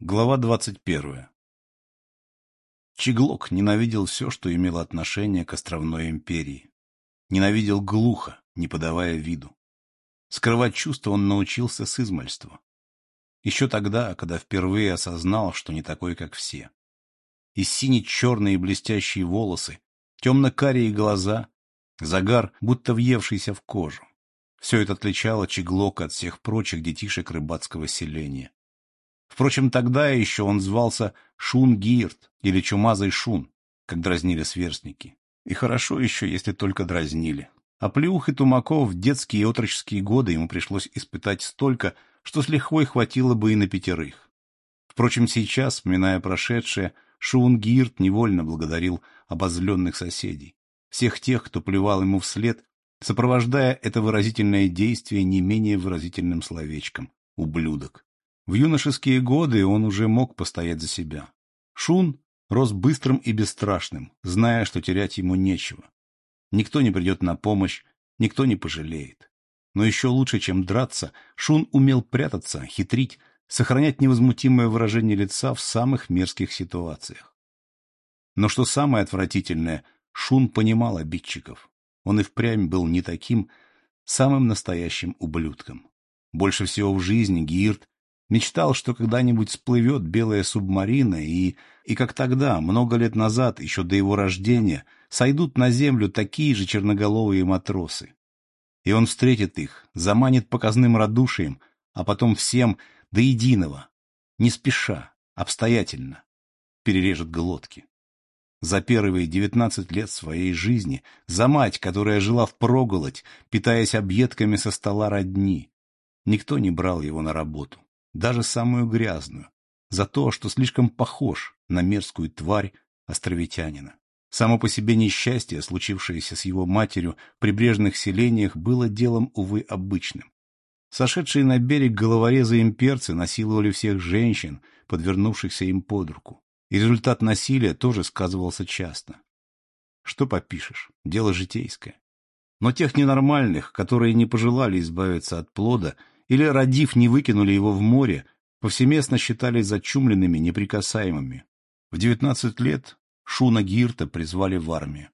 Глава двадцать первая. Чеглок ненавидел все, что имело отношение к островной империи. Ненавидел глухо, не подавая виду. Скрывать чувства он научился с измальства. Еще тогда, когда впервые осознал, что не такой, как все. И сине-черные блестящие волосы, темно-карие глаза, загар, будто въевшийся в кожу. Все это отличало Чеглока от всех прочих детишек рыбацкого селения. Впрочем, тогда еще он звался Шун Гирт или Чумазый Шун, как дразнили сверстники. И хорошо еще, если только дразнили. А плюх и тумаков в детские и отроческие годы ему пришлось испытать столько, что с лихвой хватило бы и на пятерых. Впрочем, сейчас, вспоминая прошедшее, Шун Гирт невольно благодарил обозленных соседей. Всех тех, кто плевал ему вслед, сопровождая это выразительное действие не менее выразительным словечком — ублюдок. В юношеские годы он уже мог постоять за себя. Шун рос быстрым и бесстрашным, зная, что терять ему нечего. Никто не придет на помощь, никто не пожалеет. Но еще лучше, чем драться, Шун умел прятаться, хитрить, сохранять невозмутимое выражение лица в самых мерзких ситуациях. Но что самое отвратительное, Шун понимал обидчиков. Он и впрямь был не таким, самым настоящим ублюдком. Больше всего в жизни Гирт мечтал, что когда-нибудь всплывет белая субмарина, и, и как тогда, много лет назад, еще до его рождения, сойдут на землю такие же черноголовые матросы. И он встретит их, заманит показным радушием, а потом всем до единого, не спеша, обстоятельно, перережет глотки за первые девятнадцать лет своей жизни, за мать, которая жила впроголодь, питаясь объедками со стола родни. Никто не брал его на работу, даже самую грязную, за то, что слишком похож на мерзкую тварь островитянина. Само по себе несчастье, случившееся с его матерью в прибрежных селениях, было делом, увы, обычным. Сошедшие на берег головорезы-имперцы насиловали всех женщин, подвернувшихся им под руку. И результат насилия тоже сказывался часто. Что попишешь, дело житейское. Но тех ненормальных, которые не пожелали избавиться от плода или, родив, не выкинули его в море, повсеместно считали зачумленными, неприкасаемыми. В девятнадцать лет Шуна Гирта призвали в армию.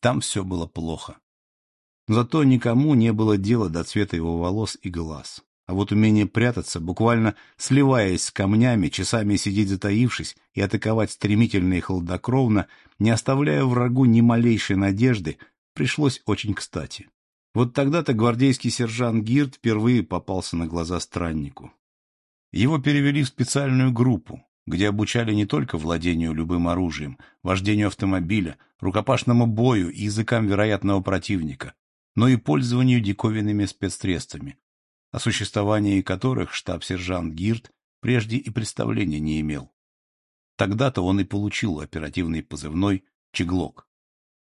Там все было плохо. Зато никому не было дела до цвета его волос и глаз. А вот умение прятаться, буквально сливаясь с камнями, часами сидеть затаившись и атаковать стремительно и хладнокровно, не оставляя врагу ни малейшей надежды, пришлось очень кстати. Вот тогда-то гвардейский сержант Гирт впервые попался на глаза страннику. Его перевели в специальную группу, где обучали не только владению любым оружием, вождению автомобиля, рукопашному бою и языкам вероятного противника, но и пользованию диковинными спецсредствами, о существовании которых штаб-сержант Гирт прежде и представления не имел. Тогда-то он и получил оперативный позывной «Чеглок».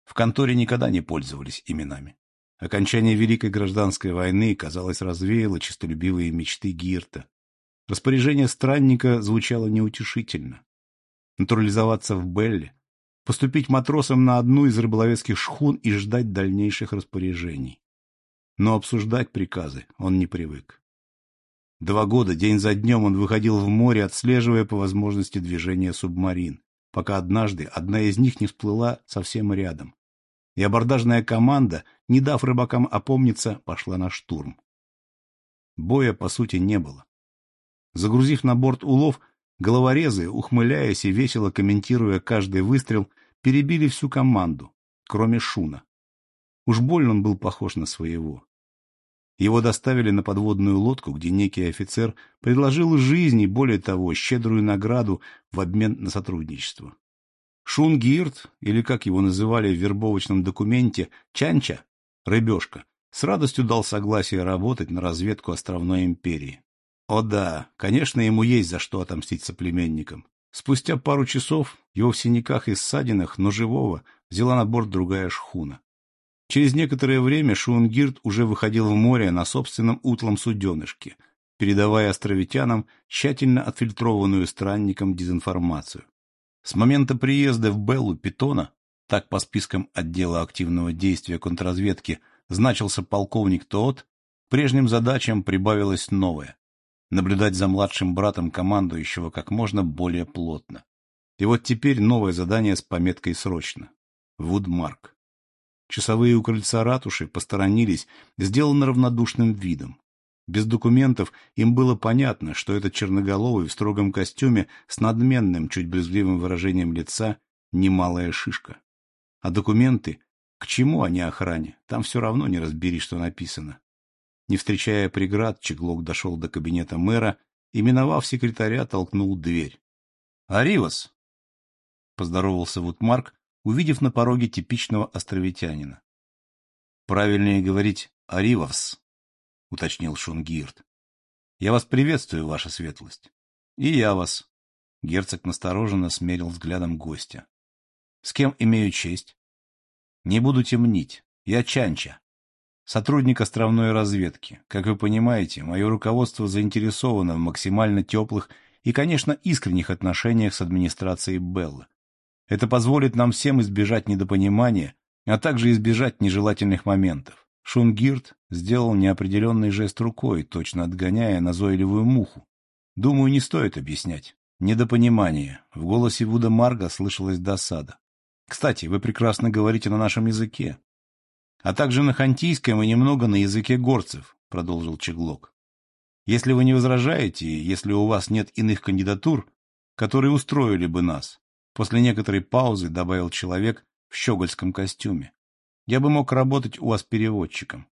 В конторе никогда не пользовались именами. Окончание Великой Гражданской войны, казалось, развеяло честолюбивые мечты Гирта. Распоряжение странника звучало неутешительно. Натурализоваться в Белле, поступить матросом на одну из рыболовецких шхун и ждать дальнейших распоряжений но обсуждать приказы он не привык. Два года день за днем он выходил в море, отслеживая по возможности движения субмарин, пока однажды одна из них не всплыла совсем рядом. И абордажная команда, не дав рыбакам опомниться, пошла на штурм. Боя, по сути, не было. Загрузив на борт улов, головорезы, ухмыляясь и весело комментируя каждый выстрел, перебили всю команду, кроме Шуна. Уж больно он был похож на своего. Его доставили на подводную лодку, где некий офицер предложил жизнь и, более того, щедрую награду в обмен на сотрудничество. Шунгирт, или как его называли в вербовочном документе, Чанча, рыбешка, с радостью дал согласие работать на разведку островной империи. О да, конечно, ему есть за что отомстить соплеменникам. Спустя пару часов его в синяках и ссадинах, но живого, взяла на борт другая шхуна. Через некоторое время Шунгирт уже выходил в море на собственном утлом суденышке, передавая островитянам тщательно отфильтрованную странником дезинформацию. С момента приезда в Беллу Питона, так по спискам отдела активного действия контрразведки значился полковник Тоот, прежним задачам прибавилось новое наблюдать за младшим братом командующего как можно более плотно. И вот теперь новое задание с пометкой «Срочно». Вудмарк. Часовые у крыльца ратуши посторонились, сделаны равнодушным видом. Без документов им было понятно, что этот черноголовый в строгом костюме с надменным, чуть брезгливым выражением лица немалая шишка. А документы? К чему они охране? Там все равно не разбери, что написано. Не встречая преград, Чеглок дошел до кабинета мэра и, миновав секретаря, толкнул дверь. «Аривас!» — поздоровался Вудмарк, увидев на пороге типичного островитянина. «Правильнее говорить «Аривас», — уточнил Шунгирт. «Я вас приветствую, ваша светлость». «И я вас». Герцог настороженно смерил взглядом гостя. «С кем имею честь?» «Не буду темнить. Я Чанча, сотрудник островной разведки. Как вы понимаете, мое руководство заинтересовано в максимально теплых и, конечно, искренних отношениях с администрацией Беллы. Это позволит нам всем избежать недопонимания, а также избежать нежелательных моментов. Шунгирт сделал неопределенный жест рукой, точно отгоняя назойливую муху. Думаю, не стоит объяснять. Недопонимание. В голосе Вуда Марга слышалась досада. Кстати, вы прекрасно говорите на нашем языке а также на хантийском и немного на языке горцев, — продолжил Чеглок. Если вы не возражаете, если у вас нет иных кандидатур, которые устроили бы нас, после некоторой паузы добавил человек в щегольском костюме. Я бы мог работать у вас переводчиком.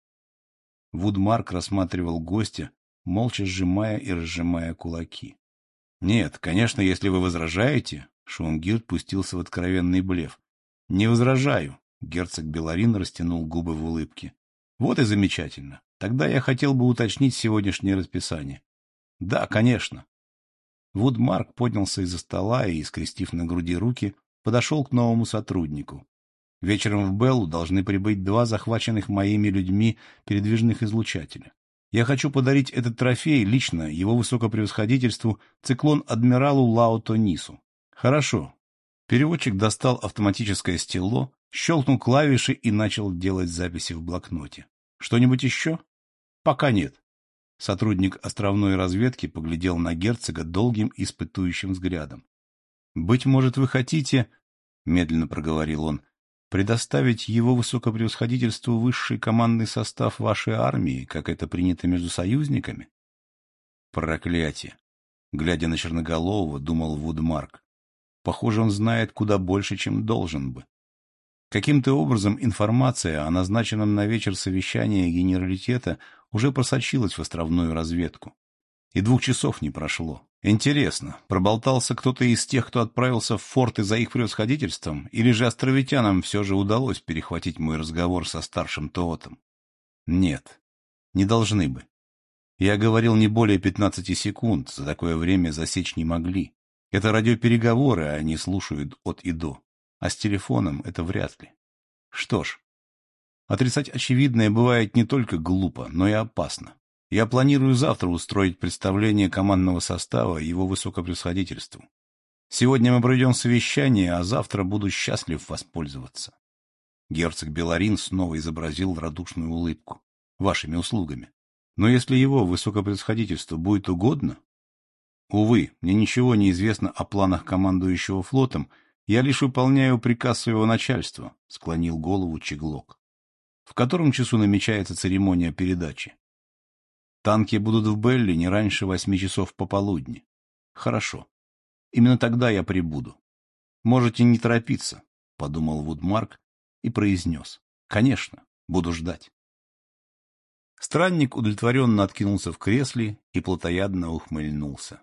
Вудмарк рассматривал гостя, молча сжимая и разжимая кулаки. — Нет, конечно, если вы возражаете, — Шунгирт пустился в откровенный блеф. — Не возражаю. Герцог Беларин растянул губы в улыбке. Вот и замечательно. Тогда я хотел бы уточнить сегодняшнее расписание. Да, конечно. Вудмарк поднялся из-за стола и, скрестив на груди руки, подошел к новому сотруднику. Вечером в Беллу должны прибыть два захваченных моими людьми передвижных излучателя. Я хочу подарить этот трофей лично его высокопревосходительству циклон-адмиралу Лао Тонису. Хорошо. Переводчик достал автоматическое стело, Щелкнул клавиши и начал делать записи в блокноте. Что-нибудь еще? Пока нет. Сотрудник островной разведки поглядел на герцога долгим испытующим взглядом. «Быть может, вы хотите, — медленно проговорил он, — предоставить его высокопревосходительству высший командный состав вашей армии, как это принято между союзниками?» «Проклятие!» — глядя на Черноголового, думал Вудмарк. «Похоже, он знает куда больше, чем должен бы. Каким-то образом информация о назначенном на вечер совещании генералитета уже просочилась в островную разведку. И двух часов не прошло. Интересно, проболтался кто-то из тех, кто отправился в форты за их превосходительством, или же островитянам все же удалось перехватить мой разговор со старшим Тоотом? Нет, не должны бы. Я говорил не более 15 секунд, за такое время засечь не могли. Это радиопереговоры, а они слушают от и до. А с телефоном это вряд ли. Что ж, отрицать очевидное бывает не только глупо, но и опасно. Я планирую завтра устроить представление командного состава его высокопревосходительству. Сегодня мы проведем совещание, а завтра буду счастлив воспользоваться. Герцог Беларин снова изобразил радушную улыбку. Вашими услугами. Но если его высокопревосходительству будет угодно... Увы, мне ничего не известно о планах командующего флотом я лишь выполняю приказ своего начальства, — склонил голову Чеглок. В котором часу намечается церемония передачи? Танки будут в Белли не раньше восьми часов пополудни. Хорошо. Именно тогда я прибуду. Можете не торопиться, — подумал Вудмарк и произнес. Конечно, буду ждать. Странник удовлетворенно откинулся в кресле и плотоядно ухмыльнулся.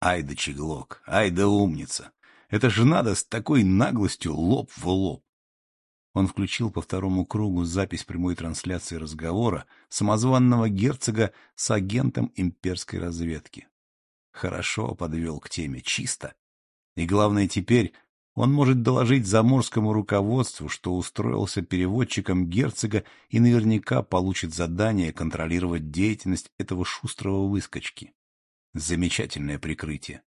Ай да Чеглок, ай да умница! Это же надо с такой наглостью лоб в лоб. Он включил по второму кругу запись прямой трансляции разговора самозванного герцога с агентом имперской разведки. Хорошо подвел к теме, чисто. И главное теперь, он может доложить заморскому руководству, что устроился переводчиком герцога и наверняка получит задание контролировать деятельность этого шустрого выскочки. Замечательное прикрытие.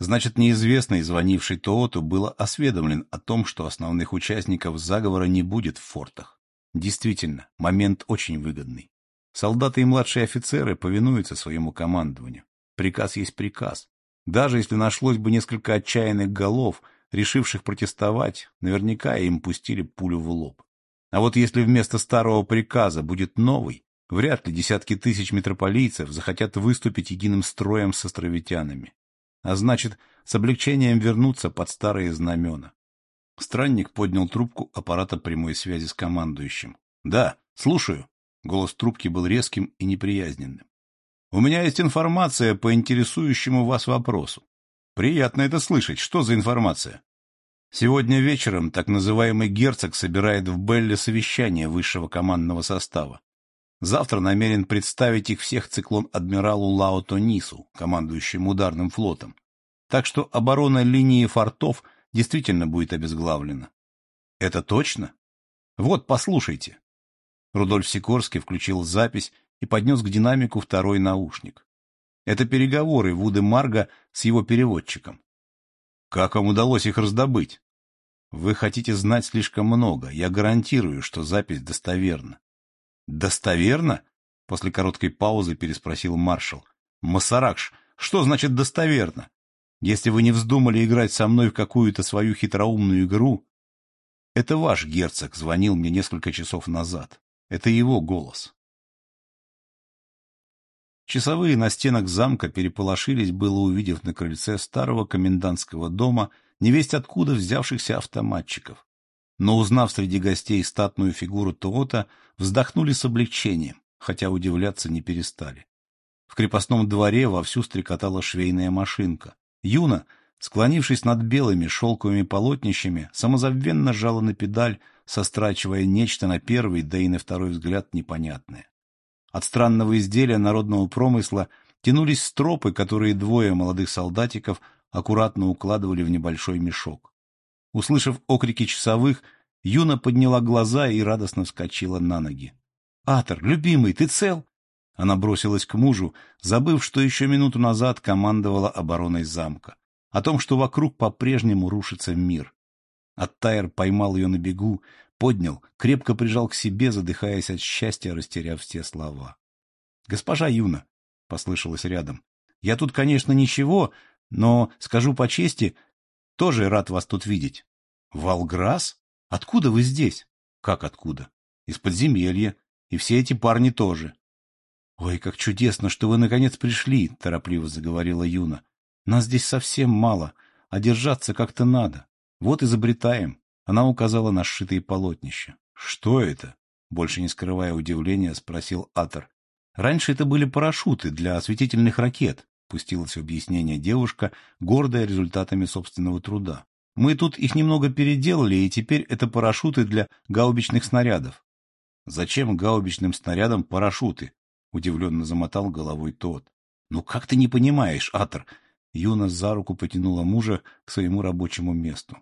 Значит, неизвестный, звонивший Тооту, был осведомлен о том, что основных участников заговора не будет в фортах. Действительно, момент очень выгодный. Солдаты и младшие офицеры повинуются своему командованию. Приказ есть приказ. Даже если нашлось бы несколько отчаянных голов, решивших протестовать, наверняка им пустили пулю в лоб. А вот если вместо старого приказа будет новый, вряд ли десятки тысяч митрополийцев захотят выступить единым строем с островитянами. А значит, с облегчением вернуться под старые знамена. Странник поднял трубку аппарата прямой связи с командующим. — Да, слушаю. Голос трубки был резким и неприязненным. — У меня есть информация по интересующему вас вопросу. Приятно это слышать. Что за информация? Сегодня вечером так называемый герцог собирает в Белле совещание высшего командного состава. Завтра намерен представить их всех циклон-адмиралу Лао Тонису, командующему ударным флотом. Так что оборона линии фортов действительно будет обезглавлена. Это точно? Вот, послушайте. Рудольф Сикорский включил запись и поднес к динамику второй наушник. Это переговоры Вуды Марга с его переводчиком. Как вам удалось их раздобыть? Вы хотите знать слишком много. Я гарантирую, что запись достоверна. Достоверно? После короткой паузы переспросил маршал. Масаракш, что значит достоверно? Если вы не вздумали играть со мной в какую-то свою хитроумную игру... Это ваш герцог звонил мне несколько часов назад. Это его голос. Часовые на стенах замка переполошились, было увидев на крыльце старого комендантского дома невесть откуда взявшихся автоматчиков. Но, узнав среди гостей статную фигуру Тоота, вздохнули с облегчением, хотя удивляться не перестали. В крепостном дворе вовсю стрекотала швейная машинка. Юна, склонившись над белыми шелковыми полотнищами, самозабвенно жала на педаль, сострачивая нечто на первый, да и на второй взгляд непонятное. От странного изделия народного промысла тянулись стропы, которые двое молодых солдатиков аккуратно укладывали в небольшой мешок. Услышав окрики часовых, Юна подняла глаза и радостно вскочила на ноги. — Атор, любимый, ты цел? Она бросилась к мужу, забыв, что еще минуту назад командовала обороной замка. О том, что вокруг по-прежнему рушится мир. Аттайр поймал ее на бегу, поднял, крепко прижал к себе, задыхаясь от счастья, растеряв все слова. — Госпожа Юна, — послышалось рядом, — я тут, конечно, ничего, но, скажу по чести, тоже рад вас тут видеть. — Волграс? Откуда вы здесь? — Как откуда? — Из подземелья. И все эти парни тоже. — Ой, как чудесно, что вы наконец пришли, — торопливо заговорила Юна. — Нас здесь совсем мало, а держаться как-то надо. Вот изобретаем. Она указала на сшитые полотнища. «Что это?» Больше не скрывая удивления, спросил Атор. «Раньше это были парашюты для осветительных ракет», пустилась в объяснение девушка, гордая результатами собственного труда. «Мы тут их немного переделали, и теперь это парашюты для гаубичных снарядов». «Зачем гаубичным снарядам парашюты?» удивленно замотал головой тот. «Ну как ты не понимаешь, Атор?» Юна за руку потянула мужа к своему рабочему месту.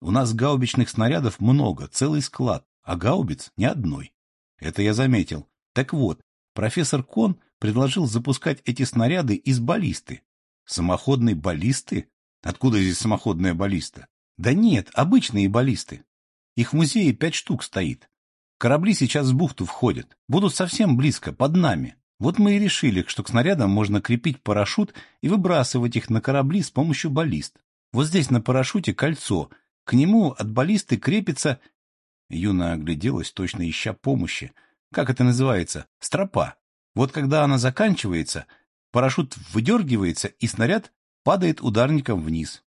У нас гаубичных снарядов много, целый склад, а гаубиц ни одной. Это я заметил. Так вот, профессор Кон предложил запускать эти снаряды из баллисты. Самоходной баллисты? Откуда здесь самоходная баллиста? Да нет, обычные баллисты. Их в музее пять штук стоит. Корабли сейчас в бухту входят. Будут совсем близко, под нами. Вот мы и решили, что к снарядам можно крепить парашют и выбрасывать их на корабли с помощью баллист. Вот здесь на парашюте кольцо — к нему от баллисты крепится... Юна огляделась, точно ища помощи. Как это называется? Стропа. Вот когда она заканчивается, парашют выдергивается, и снаряд падает ударником вниз.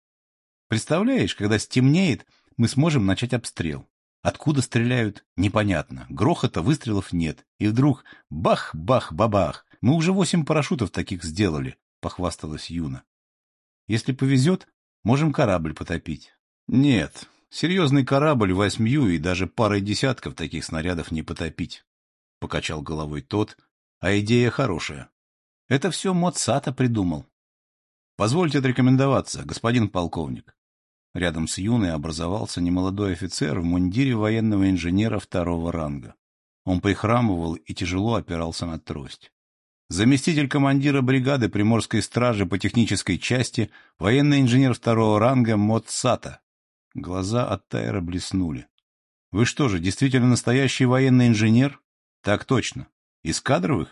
Представляешь, когда стемнеет, мы сможем начать обстрел. Откуда стреляют, непонятно. Грохота выстрелов нет. И вдруг бах-бах-бабах. Мы уже восемь парашютов таких сделали, похвасталась Юна. Если повезет, можем корабль потопить. Нет, серьезный корабль восьмью и даже парой десятков таких снарядов не потопить. Покачал головой тот, а идея хорошая. Это все Моцата придумал. Позвольте отрекомендоваться, господин полковник. Рядом с Юной образовался немолодой офицер в мундире военного инженера второго ранга. Он прихрамывал и тяжело опирался на трость. Заместитель командира бригады Приморской стражи по технической части, военный инженер второго ранга Моцата. Глаза от Тайра блеснули. — Вы что же, действительно настоящий военный инженер? — Так точно. Из кадровых?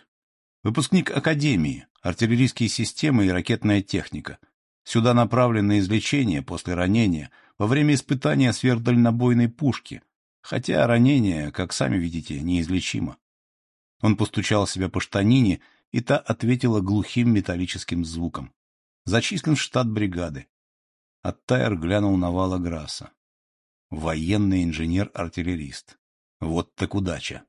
Выпускник Академии, артиллерийские системы и ракетная техника. Сюда направлены излечение после ранения во время испытания сверхдальнобойной пушки, хотя ранение, как сами видите, неизлечимо. Он постучал себя по штанине, и та ответила глухим металлическим звуком. Зачислен штат бригады. Оттайр глянул на Вала Грасса. Военный инженер-артиллерист. Вот так удача.